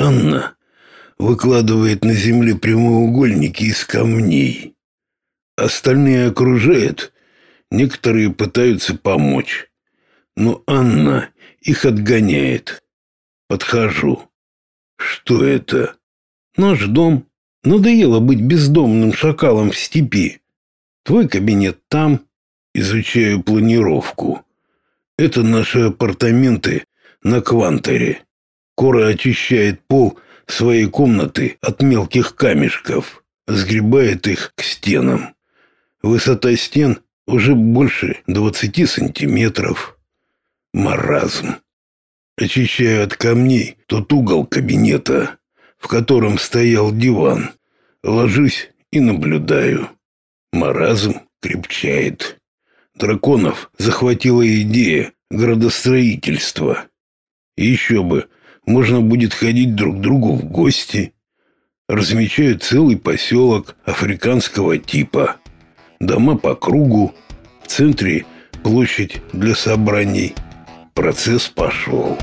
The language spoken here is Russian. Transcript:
Анна выкладывает на земле прямоугольники из камней. Остальные окружают, некоторые пытаются помочь. Но Анна их отгоняет. Подхожу. Что это? Наш дом. Надоело быть бездомным шакалом в степи. Твой кабинет там. Изучаю планировку. Это наши апартаменты на Кванторе. Кора очищает пол своей комнаты от мелких камешков, сгребает их к стенам. Высота стен уже больше двадцати сантиметров. Маразм. Очищаю от камней тот угол кабинета, в котором стоял диван. Ложусь и наблюдаю. Маразм крепчает. Драконов захватила идея градостроительства. Еще бы, можно будет ходить друг к другу в гости. Размечаю целый поселок африканского типа. Дома по кругу, в центре площадь для собраний. Процесс пошел.